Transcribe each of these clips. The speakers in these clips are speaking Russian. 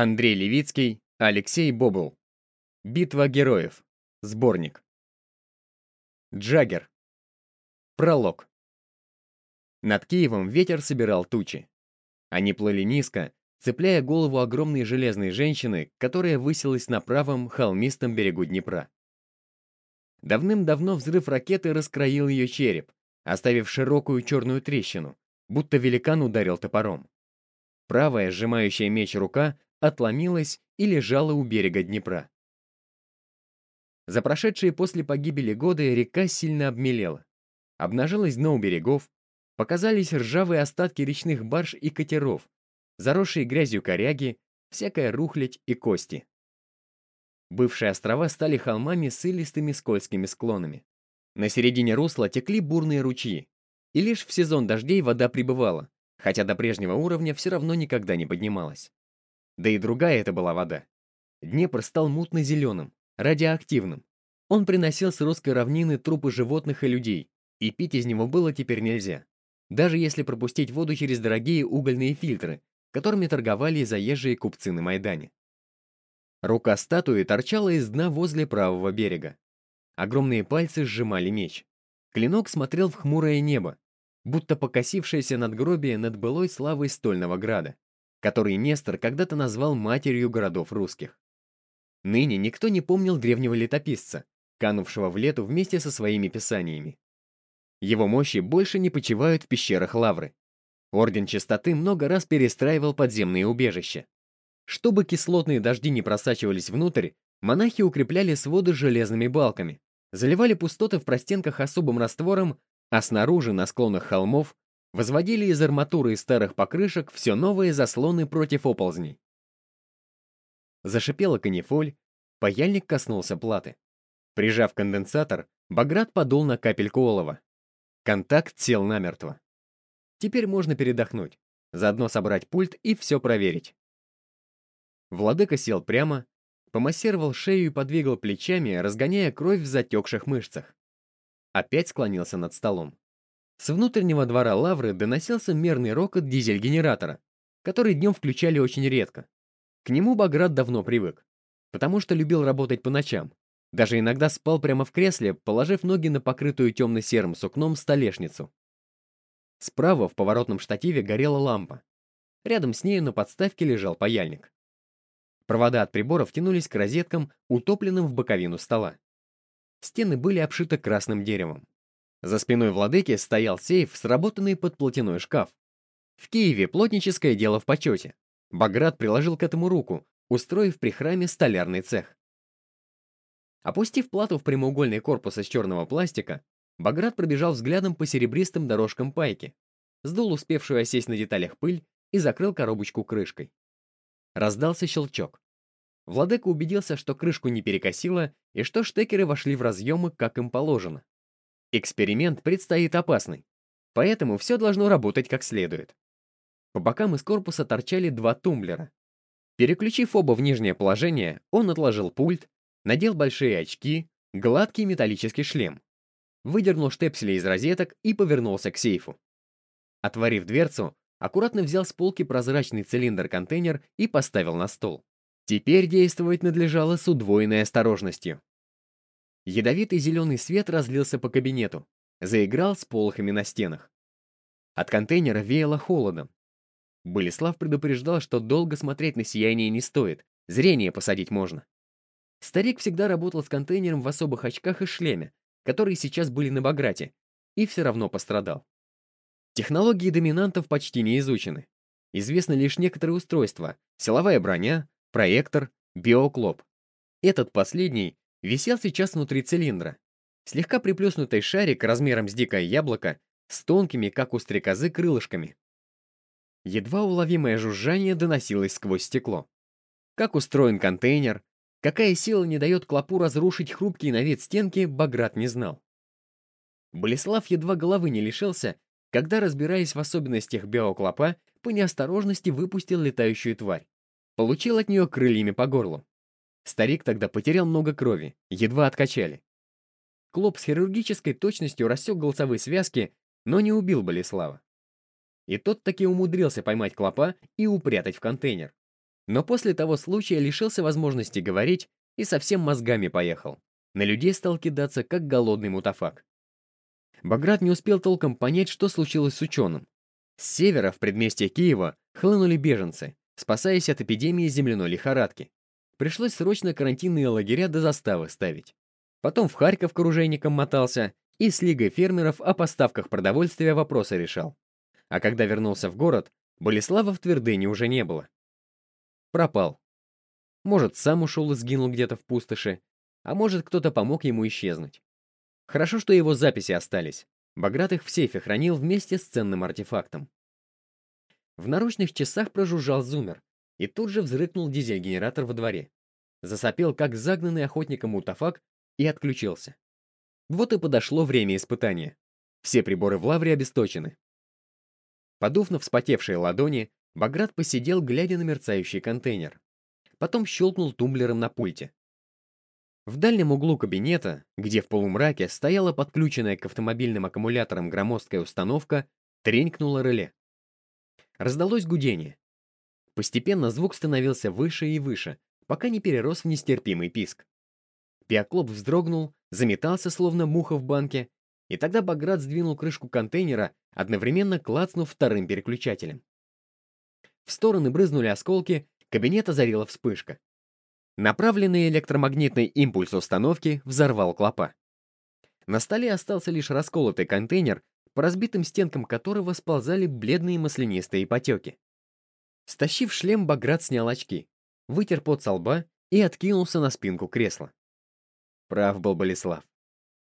Андрей Левицкий, Алексей Бобл. Битва героев. Сборник. Джаггер. Пролог. Над Киевом ветер собирал тучи. Они плыли низко, цепляя голову огромной железной женщины, которая высилась на правом холмистом берегу Днепра. Давным-давно взрыв ракеты раскроил ее череп, оставив широкую черную трещину, будто великан ударил топором. Правая, сжимающая меч рука, отломилась и лежала у берега Днепра. За прошедшие после погибели годы река сильно обмелела. Обнажилось дно у берегов, показались ржавые остатки речных барж и катеров, заросшие грязью коряги, всякая рухлядь и кости. Бывшие острова стали холмами с илистыми скользкими склонами. На середине русла текли бурные ручьи, и лишь в сезон дождей вода прибывала, хотя до прежнего уровня все равно никогда не поднималась. Да и другая это была вода. Днепр стал мутно-зеленым, радиоактивным. Он приносил с русской равнины трупы животных и людей, и пить из него было теперь нельзя. Даже если пропустить воду через дорогие угольные фильтры, которыми торговали заезжие купцы на Майдане. Рука статуи торчала из дна возле правого берега. Огромные пальцы сжимали меч. Клинок смотрел в хмурое небо, будто покосившееся надгробие над былой славой Стольного Града который Нестор когда-то назвал матерью городов русских. Ныне никто не помнил древнего летописца, канувшего в лету вместе со своими писаниями. Его мощи больше не почивают в пещерах Лавры. Орден Чистоты много раз перестраивал подземные убежища. Чтобы кислотные дожди не просачивались внутрь, монахи укрепляли своды железными балками, заливали пустоты в простенках особым раствором, а снаружи, на склонах холмов, возводили из арматуры и старых покрышек все новые заслоны против оползней. Зашипела канифоль, паяльник коснулся платы. Прижав конденсатор, Баграт подул на капельку олова. Контакт сел намертво. Теперь можно передохнуть, заодно собрать пульт и все проверить. Владыка сел прямо, помассировал шею и подвигал плечами, разгоняя кровь в затекших мышцах. Опять склонился над столом. С внутреннего двора лавры доносился мерный рокот дизель-генератора, который днем включали очень редко. К нему Баграт давно привык, потому что любил работать по ночам. Даже иногда спал прямо в кресле, положив ноги на покрытую темно-серым сукном столешницу. Справа в поворотном штативе горела лампа. Рядом с нею на подставке лежал паяльник. Провода от приборов тянулись к розеткам, утопленным в боковину стола. Стены были обшиты красным деревом. За спиной владыки стоял сейф, сработанный под платяной шкаф. В Киеве плотническое дело в почете. Баграт приложил к этому руку, устроив при храме столярный цех. Опустив плату в прямоугольный корпус из черного пластика, Баграт пробежал взглядом по серебристым дорожкам пайки, сдул успевшую осесть на деталях пыль и закрыл коробочку крышкой. Раздался щелчок. Владыка убедился, что крышку не перекосило и что штекеры вошли в разъемы, как им положено. Эксперимент предстоит опасный, поэтому все должно работать как следует. По бокам из корпуса торчали два тумблера. Переключив оба в нижнее положение, он отложил пульт, надел большие очки, гладкий металлический шлем, выдернул штепсели из розеток и повернулся к сейфу. Отворив дверцу, аккуратно взял с полки прозрачный цилиндр-контейнер и поставил на стол. Теперь действовать надлежало с удвоенной осторожностью. Ядовитый зеленый свет разлился по кабинету, заиграл с полохами на стенах. От контейнера веяло холодом. Болеслав предупреждал, что долго смотреть на сияние не стоит, зрение посадить можно. Старик всегда работал с контейнером в особых очках и шлеме, которые сейчас были на Баграте, и все равно пострадал. Технологии доминантов почти не изучены. Известны лишь некоторые устройства, силовая броня, проектор, биоклоп. Этот последний висел сейчас внутри цилиндра. Слегка приплюснутый шарик размером с дикое яблоко с тонкими, как у стрекозы, крылышками. Едва уловимое жужжание доносилось сквозь стекло. Как устроен контейнер, какая сила не дает клопу разрушить хрупкие на вид стенки, Баграт не знал. Болеслав едва головы не лишился, когда, разбираясь в особенностях биоклопа, по неосторожности выпустил летающую тварь. Получил от нее крыльями по горлу. Старик тогда потерял много крови, едва откачали. Клоп с хирургической точностью рассек голосовые связки, но не убил Болеслава. И тот таки умудрился поймать клопа и упрятать в контейнер. Но после того случая лишился возможности говорить и совсем мозгами поехал. На людей стал кидаться, как голодный мутафак. Баграт не успел толком понять, что случилось с ученым. С севера, в предместье Киева, хлынули беженцы, спасаясь от эпидемии земляной лихорадки. Пришлось срочно карантинные лагеря до заставы ставить. Потом в Харьков к оружейникам мотался и с Лигой фермеров о поставках продовольствия вопросы решал. А когда вернулся в город, Болеслава в Твердыне уже не было. Пропал. Может, сам ушел и сгинул где-то в пустоши, а может, кто-то помог ему исчезнуть. Хорошо, что его записи остались. Баграт их в сейфе хранил вместе с ценным артефактом. В наручных часах прожужжал зумер, и тут же взрыкнул дизель-генератор во дворе. Засопел, как загнанный охотником мутафак, и отключился. Вот и подошло время испытания. Все приборы в лавре обесточены. Подув на вспотевшие ладони, Баграт посидел, глядя на мерцающий контейнер. Потом щелкнул тумблером на пульте. В дальнем углу кабинета, где в полумраке стояла подключенная к автомобильным аккумуляторам громоздкая установка, тренькнуло реле. Раздалось гудение. Постепенно звук становился выше и выше, пока не перерос в нестерпимый писк. Пиоклоп вздрогнул, заметался, словно муха в банке, и тогда Баграт сдвинул крышку контейнера, одновременно клацнув вторым переключателем. В стороны брызнули осколки, кабинет озарила вспышка. Направленный электромагнитный импульс установки взорвал клопа. На столе остался лишь расколотый контейнер, по разбитым стенкам которого сползали бледные маслянистые потеки. Стащив шлем, Баграт снял очки, вытер пот со лба и откинулся на спинку кресла. Прав был Болеслав.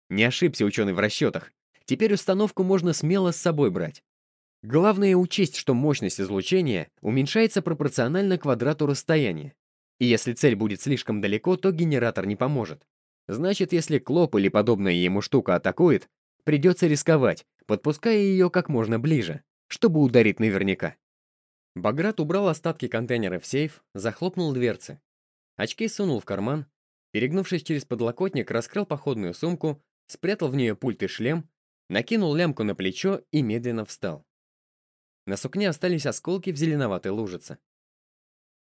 Не ошибся ученый в расчетах. Теперь установку можно смело с собой брать. Главное учесть, что мощность излучения уменьшается пропорционально квадрату расстояния. И если цель будет слишком далеко, то генератор не поможет. Значит, если Клоп или подобная ему штука атакует, придется рисковать, подпуская ее как можно ближе, чтобы ударить наверняка. Баграт убрал остатки контейнера в сейф, захлопнул дверцы. Очки сунул в карман, перегнувшись через подлокотник, раскрыл походную сумку, спрятал в нее пульт и шлем, накинул лямку на плечо и медленно встал. На сукне остались осколки в зеленоватой лужице.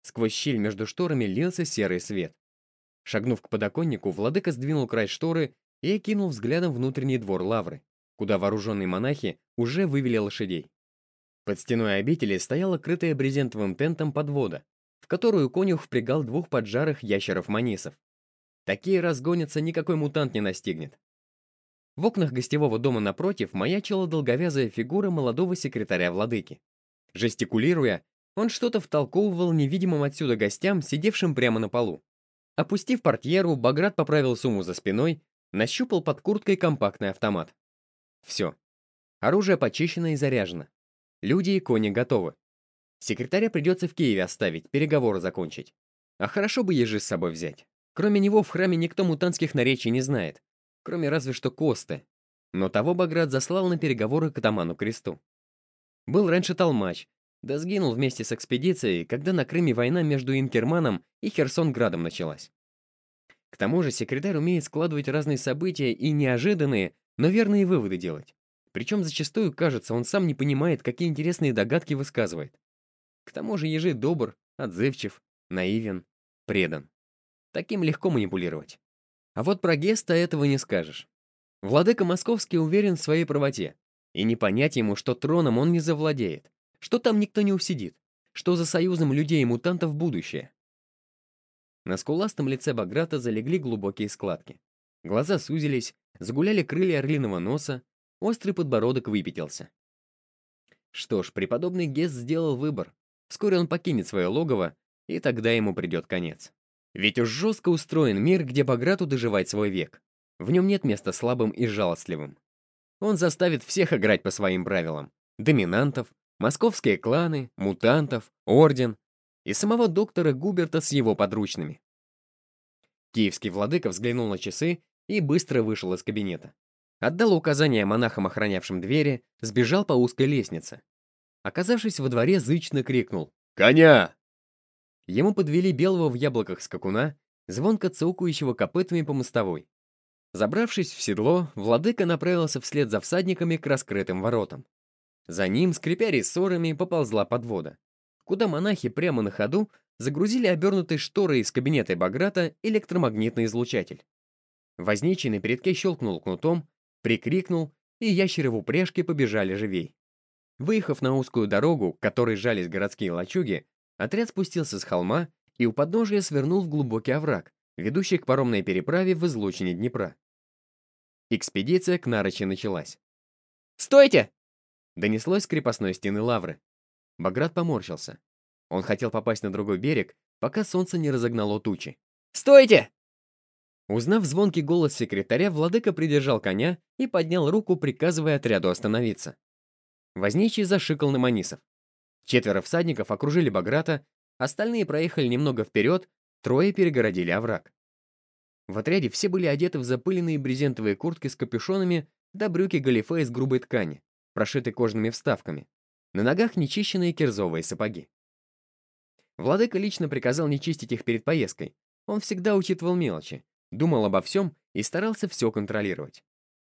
Сквозь щель между шторами лился серый свет. Шагнув к подоконнику, владыка сдвинул край шторы и окинул взглядом внутренний двор лавры куда вооруженные монахи уже вывели лошадей. Под стеной обители стояла крытая брезентовым тентом подвода, в которую конюх впрягал двух поджарых ящеров-манисов. Такие разгонятся, никакой мутант не настигнет. В окнах гостевого дома напротив маячила долговязая фигура молодого секретаря владыки. Жестикулируя, он что-то втолковывал невидимым отсюда гостям, сидевшим прямо на полу. Опустив портьеру, Баграт поправил сумму за спиной, нащупал под курткой компактный автомат. Все. Оружие почищено и заряжено. Люди и кони готовы. Секретаря придется в Киеве оставить, переговоры закончить. А хорошо бы ежи с собой взять. Кроме него в храме никто мутантских наречий не знает, кроме разве что Косты. Но того Баграт заслал на переговоры к атаману Кресту. Был раньше Толмач, да сгинул вместе с экспедицией, когда на Крыме война между Инкерманом и Херсонградом началась. К тому же секретарь умеет складывать разные события и неожиданные, но верные выводы делать. Причем зачастую, кажется, он сам не понимает, какие интересные догадки высказывает. К тому же ежи добр, отзывчив, наивен, предан. Таким легко манипулировать. А вот про Геста этого не скажешь. Владыка Московский уверен в своей правоте. И не понять ему, что троном он не завладеет, что там никто не усидит, что за союзом людей и мутантов будущее. На скуластом лице Баграта залегли глубокие складки. Глаза сузились, загуляли крылья орлиного носа, острый подбородок выпятился. Что ж, преподобный Гес сделал выбор. Вскоре он покинет свое логово, и тогда ему придет конец. Ведь уж жестко устроен мир, где Баграту доживать свой век. В нем нет места слабым и жалостливым. Он заставит всех играть по своим правилам. Доминантов, московские кланы, мутантов, орден и самого доктора Губерта с его подручными. Киевский владыка взглянул на часы и быстро вышел из кабинета. Отдал указания монахам, охранявшим двери, сбежал по узкой лестнице. Оказавшись во дворе, зычно крикнул «Коня!». Ему подвели белого в яблоках скакуна, звонко цокающего копытами по мостовой. Забравшись в седло, владыка направился вслед за всадниками к раскрытым воротам. За ним, скрипя рессорами, поползла подвода, куда монахи прямо на ходу загрузили обернутый шторой из кабинета Баграта электромагнитный излучатель. Возничий на передке щелкнул кнутом, прикрикнул, и ящеры в упряжке побежали живей. Выехав на узкую дорогу, к которой жались городские лачуги, отряд спустился с холма и у подножия свернул в глубокий овраг, ведущий к паромной переправе в излучине Днепра. Экспедиция к Нарочи началась. «Стойте!» Донеслось с крепостной стены лавры. Баграт поморщился. Он хотел попасть на другой берег, пока солнце не разогнало тучи. «Стойте!» Узнав звонкий голос секретаря, владыка придержал коня и поднял руку, приказывая отряду остановиться. Возничий зашикал на Манисов. Четверо всадников окружили Баграта, остальные проехали немного вперед, трое перегородили овраг. В отряде все были одеты в запыленные брезентовые куртки с капюшонами да брюки галифе из грубой ткани, прошитой кожаными вставками. На ногах нечищенные кирзовые сапоги. Владыка лично приказал не чистить их перед поездкой. Он всегда учитывал мелочи, думал обо всем и старался все контролировать.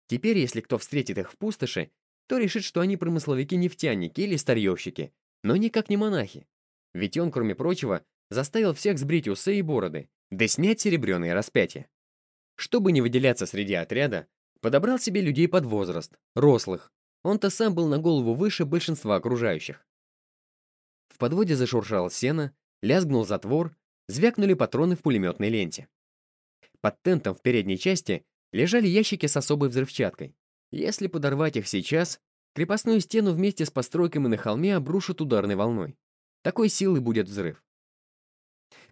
Теперь, если кто встретит их в пустоши, то решит, что они промысловики-нефтяники или старьевщики, но никак не монахи. Ведь он, кроме прочего, заставил всех сбрить усы и бороды, да снять серебряные распятия. Чтобы не выделяться среди отряда, подобрал себе людей под возраст, рослых. Он-то сам был на голову выше большинства окружающих. В подводе зашуршал сено, лязгнул затвор, звякнули патроны в пулеметной ленте. Под тентом в передней части лежали ящики с особой взрывчаткой. Если подорвать их сейчас, крепостную стену вместе с постройками на холме обрушат ударной волной. Такой силы будет взрыв.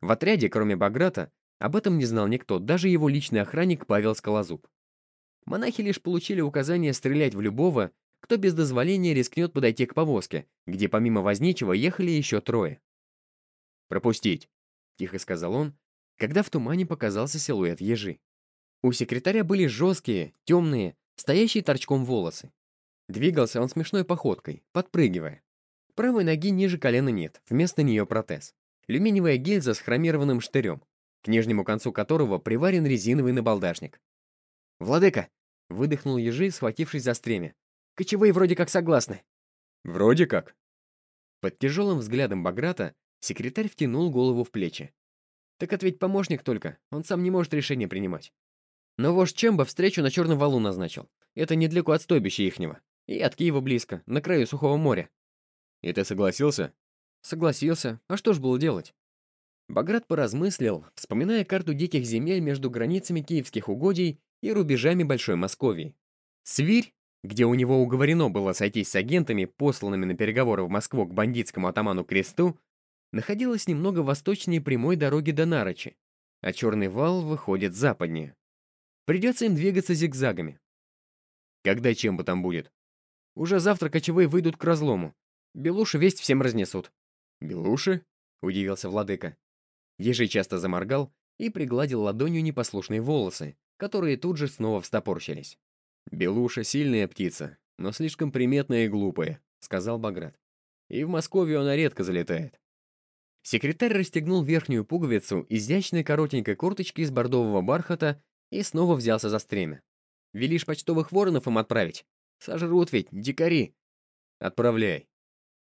В отряде, кроме Баграта, об этом не знал никто, даже его личный охранник Павел Скалозуб. Монахи лишь получили указание стрелять в любого, кто без дозволения рискнет подойти к повозке, где помимо возничего ехали еще трое. «Пропустить», — тихо сказал он, когда в тумане показался силуэт ежи. У секретаря были жесткие, темные, стоящие торчком волосы. Двигался он смешной походкой, подпрыгивая. Правой ноги ниже колена нет, вместо нее протез алюминиевая гильза с хромированным штырем, к нижнему концу которого приварен резиновый набалдашник. «Владыка!» — выдохнул ежи, схватившись за стремя. «Кочевые вроде как согласны». «Вроде как». Под тяжелым взглядом Баграта секретарь втянул голову в плечи. «Так ответь помощник только, он сам не может решение принимать». Но вождь Чемба встречу на Черном валу назначил. Это недалеко от стойбища ихнего. И от Киева близко, на краю Сухого моря. «И ты согласился?» Согласился. А что ж было делать? Баграт поразмыслил, вспоминая карту диких земель между границами киевских угодий и рубежами Большой Московии. Свирь, где у него уговорено было сойтись с агентами, посланными на переговоры в Москву к бандитскому атаману Кресту, находилась немного восточнее прямой дороги до Нарочи, а Черный вал выходит западнее. Придется им двигаться зигзагами. Когда чем бы там будет? Уже завтра кочевые выйдут к разлому. Белуши весть всем разнесут. «Белуши?» — удивился владыка. Ежей часто заморгал и пригладил ладонью непослушные волосы, которые тут же снова встопорщились. «Белуша — сильная птица, но слишком приметная и глупая», — сказал Баграт. «И в Москве она редко залетает». Секретарь расстегнул верхнюю пуговицу изящной коротенькой курточки из бордового бархата и снова взялся за стремя. «Велишь почтовых воронов им отправить? Сожрут ведь, дикари!» «Отправляй.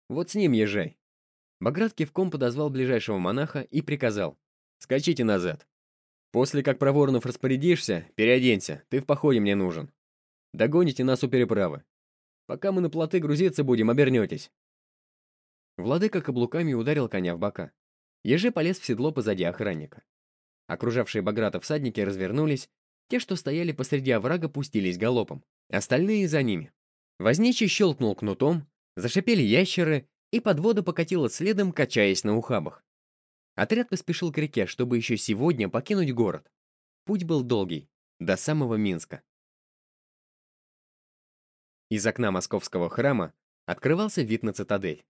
Вот с ним езжай. Баграт кивком подозвал ближайшего монаха и приказал. «Скачите назад. После как про воронов распорядишься, переоденься, ты в походе мне нужен. Догоните нас у переправы. Пока мы на плоты грузиться будем, обернетесь». Владыка каблуками ударил коня в бока. Ежи полез в седло позади охранника. Окружавшие Баграта всадники развернулись, те, что стояли посреди оврага, пустились галопом, остальные за ними. Возничий щелкнул кнутом, зашипели ящеры, и подвода покатила следом, качаясь на ухабах. Отряд поспешил к реке, чтобы еще сегодня покинуть город. Путь был долгий, до самого Минска. Из окна московского храма открывался вид на цитадель.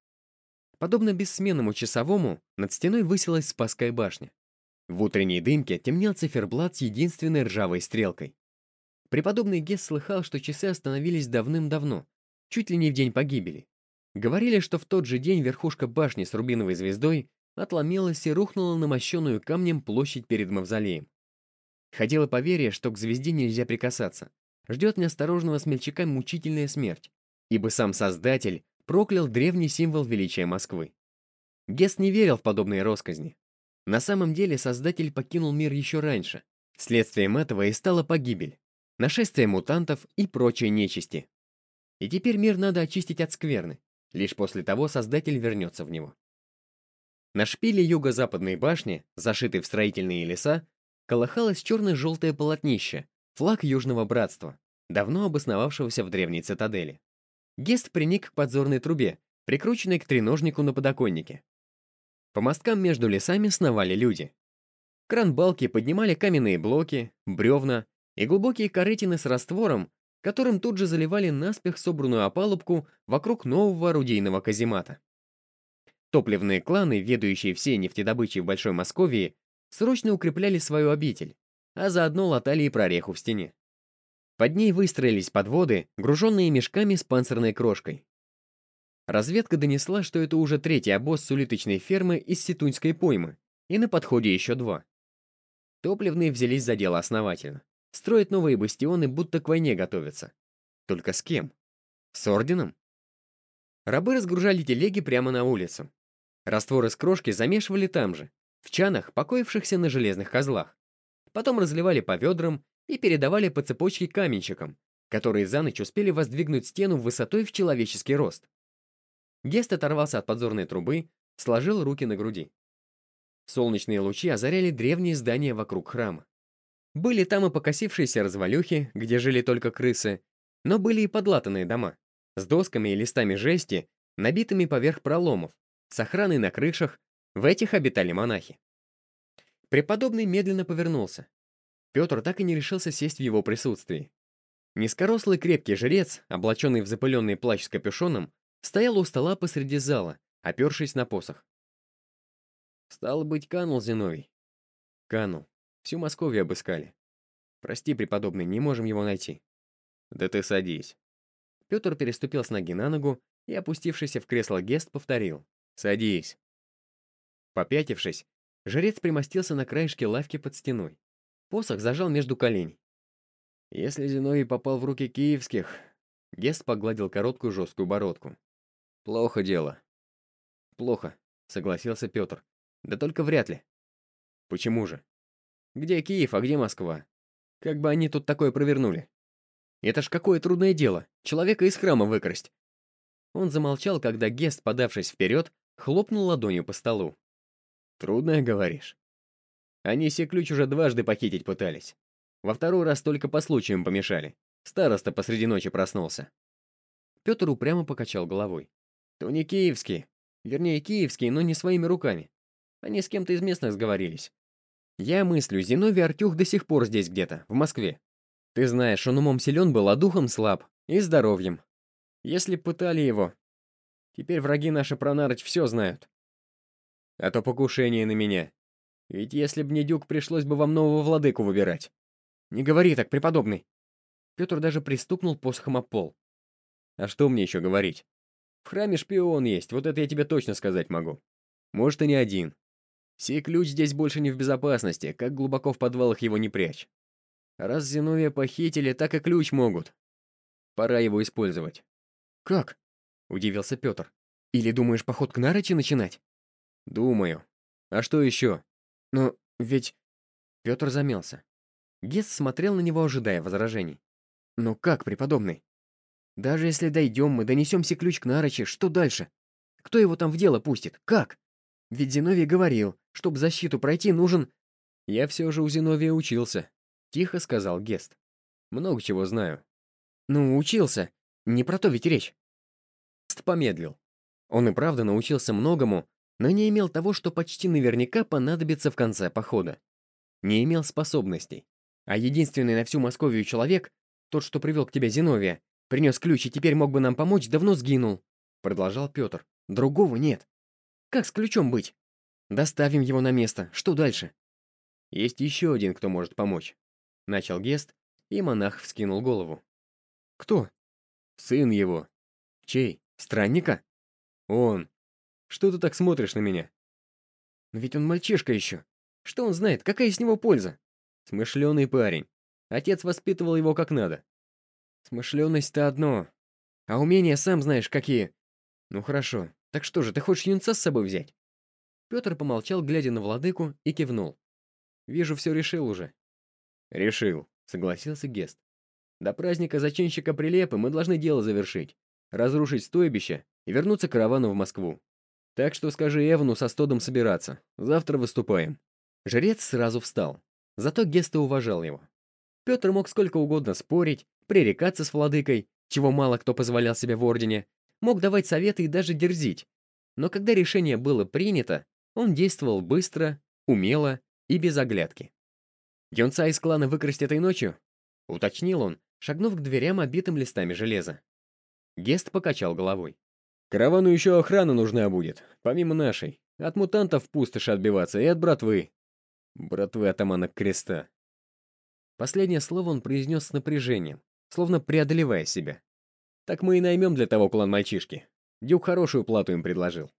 Подобно бессменному часовому, над стеной высилась Спасская башня. В утренней дымке темнел циферблат с единственной ржавой стрелкой. Преподобный Гесс слыхал, что часы остановились давным-давно, чуть ли не в день погибели. Говорили, что в тот же день верхушка башни с рубиновой звездой отломилась и рухнула на мощенную камнем площадь перед мавзолеем. Ходило поверье, что к звезде нельзя прикасаться. Ждет неосторожного смельчака мучительная смерть, ибо сам Создатель проклял древний символ величия Москвы. Гест не верил в подобные росказни. На самом деле Создатель покинул мир еще раньше. Следствием этого и стала погибель, нашествие мутантов и прочей нечисти. И теперь мир надо очистить от скверны. Лишь после того Создатель вернется в него. На шпиле юго-западной башни, зашитой в строительные леса, колыхалось черно-желтое полотнище, флаг Южного Братства, давно обосновавшегося в древней цитадели. Гест приник к подзорной трубе, прикрученной к треножнику на подоконнике. По мосткам между лесами сновали люди. Кран-балки поднимали каменные блоки, бревна и глубокие корытины с раствором, которым тут же заливали наспех собранную опалубку вокруг нового орудийного каземата. Топливные кланы, ведущие всей нефтедобычей в Большой Московии, срочно укрепляли свою обитель, а заодно латали и прореху в стене. Под ней выстроились подводы, груженные мешками с панцирной крошкой. Разведка донесла, что это уже третий обоз с улиточной фермы из Ситуньской поймы, и на подходе еще два. Топливные взялись за дело основательно. Строят новые бастионы, будто к войне готовятся. Только с кем? С орденом? Рабы разгружали телеги прямо на улицу. Раствор из крошки замешивали там же, в чанах, покоившихся на железных козлах. Потом разливали по ведрам и передавали по цепочке каменщикам, которые за ночь успели воздвигнуть стену высотой в человеческий рост. Гест оторвался от подзорной трубы, сложил руки на груди. Солнечные лучи озаряли древние здания вокруг храма. Были там и покосившиеся развалюхи, где жили только крысы, но были и подлатанные дома, с досками и листами жести, набитыми поверх проломов, с охраной на крышах, в этих обитали монахи. Преподобный медленно повернулся. Петр так и не решился сесть в его присутствии. Низкорослый крепкий жрец, облаченный в запыленный плащ с капюшоном, стоял у стола посреди зала, опершись на посох. Стало быть, канул Зиновий. Канул. Всю Московию обыскали. Прости, преподобный, не можем его найти. Да ты садись. Петр переступил с ноги на ногу и, опустившийся в кресло Гест, повторил. Садись. Попятившись, жрец примостился на краешке лавки под стеной. Посох зажал между коленей. Если Зиновий попал в руки киевских... Гест погладил короткую жесткую бородку. Плохо дело. Плохо, согласился Петр. Да только вряд ли. Почему же? Где Киев, а где Москва? Как бы они тут такое провернули? Это ж какое трудное дело, человека из храма выкрасть. Он замолчал, когда Гест, подавшись вперед, хлопнул ладонью по столу. Трудное, говоришь? Они все ключ уже дважды похитить пытались. Во второй раз только по случаям помешали. Староста посреди ночи проснулся. Петр упрямо покачал головой. То не киевские. Вернее, киевские, но не своими руками. Они с кем-то из местных сговорились. Я мыслю, Зиновий Артюх до сих пор здесь где-то, в Москве. Ты знаешь, он умом силен был, а духом слаб. И здоровьем. Если пытали его... Теперь враги наши про Нарыч все знают. А то покушение на меня. Ведь если б не Дюк, пришлось бы вам нового владыку выбирать. Не говори так, преподобный. Петр даже пристукнул посохом о пол. А что мне еще говорить? В храме шпион есть, вот это я тебе точно сказать могу. Может, и не один. Сей ключ здесь больше не в безопасности, как глубоко в подвалах его не прячь. Раз Зиновия похитили, так и ключ могут. Пора его использовать. «Как?» — удивился Петр. «Или думаешь, поход к Нарочи начинать?» «Думаю. А что еще?» «Но ведь...» Петр замялся. Гес смотрел на него, ожидая возражений. «Но как, преподобный? Даже если дойдем, мы донесемся ключ к Нарочи, что дальше? Кто его там в дело пустит? Как?» Ведь Зиновий говорил, чтобы защиту пройти, нужен... Я все же у Зиновия учился, тихо сказал Гест. Много чего знаю. Ну, учился. Не про то ведь речь. Гест помедлил. Он и правда научился многому, но не имел того, что почти наверняка понадобится в конце похода. Не имел способностей. А единственный на всю Московию человек, тот, что привел к тебе Зиновия, принес ключ и теперь мог бы нам помочь, давно сгинул. Продолжал Петр. Другого нет. Как с ключом быть? Доставим его на место. Что дальше? Есть еще один, кто может помочь. Начал Гест, и монах вскинул голову. Кто? Сын его. Чей? Странника? Он. Что ты так смотришь на меня? Но ведь он мальчишка еще. Что он знает? Какая с него польза? Смышленый парень. Отец воспитывал его как надо. Смышленность-то одно. А умения сам знаешь какие. Ну хорошо, так что же, ты хочешь юнца с собой взять? Петр помолчал, глядя на владыку, и кивнул. «Вижу, все решил уже». «Решил», — согласился Гест. «До праздника зачинщика Прилепы мы должны дело завершить, разрушить стойбище и вернуться каравану в Москву. Так что скажи Эвану со стодом собираться. Завтра выступаем». Жрец сразу встал. Зато Геста уважал его. Петр мог сколько угодно спорить, пререкаться с владыкой, чего мало кто позволял себе в Ордене, мог давать советы и даже дерзить. Но когда решение было принято, он действовал быстро, умело и без оглядки. «Юнца из клана выкрасть этой ночью?» — уточнил он, шагнув к дверям, обитым листами железа. Гест покачал головой. «Каравану еще охрана нужна будет, помимо нашей. От мутантов пустоши отбиваться и от братвы. Братвы атамана Креста». Последнее слово он произнес с напряжением, словно преодолевая себя. «Так мы и наймем для того клан мальчишки. Дюк хорошую плату им предложил».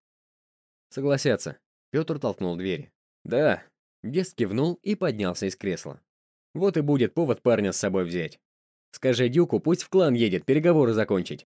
«Согласятся». Петр толкнул двери. «Да». Гест кивнул и поднялся из кресла. «Вот и будет повод парня с собой взять. Скажи Дюку, пусть в клан едет, переговоры закончить.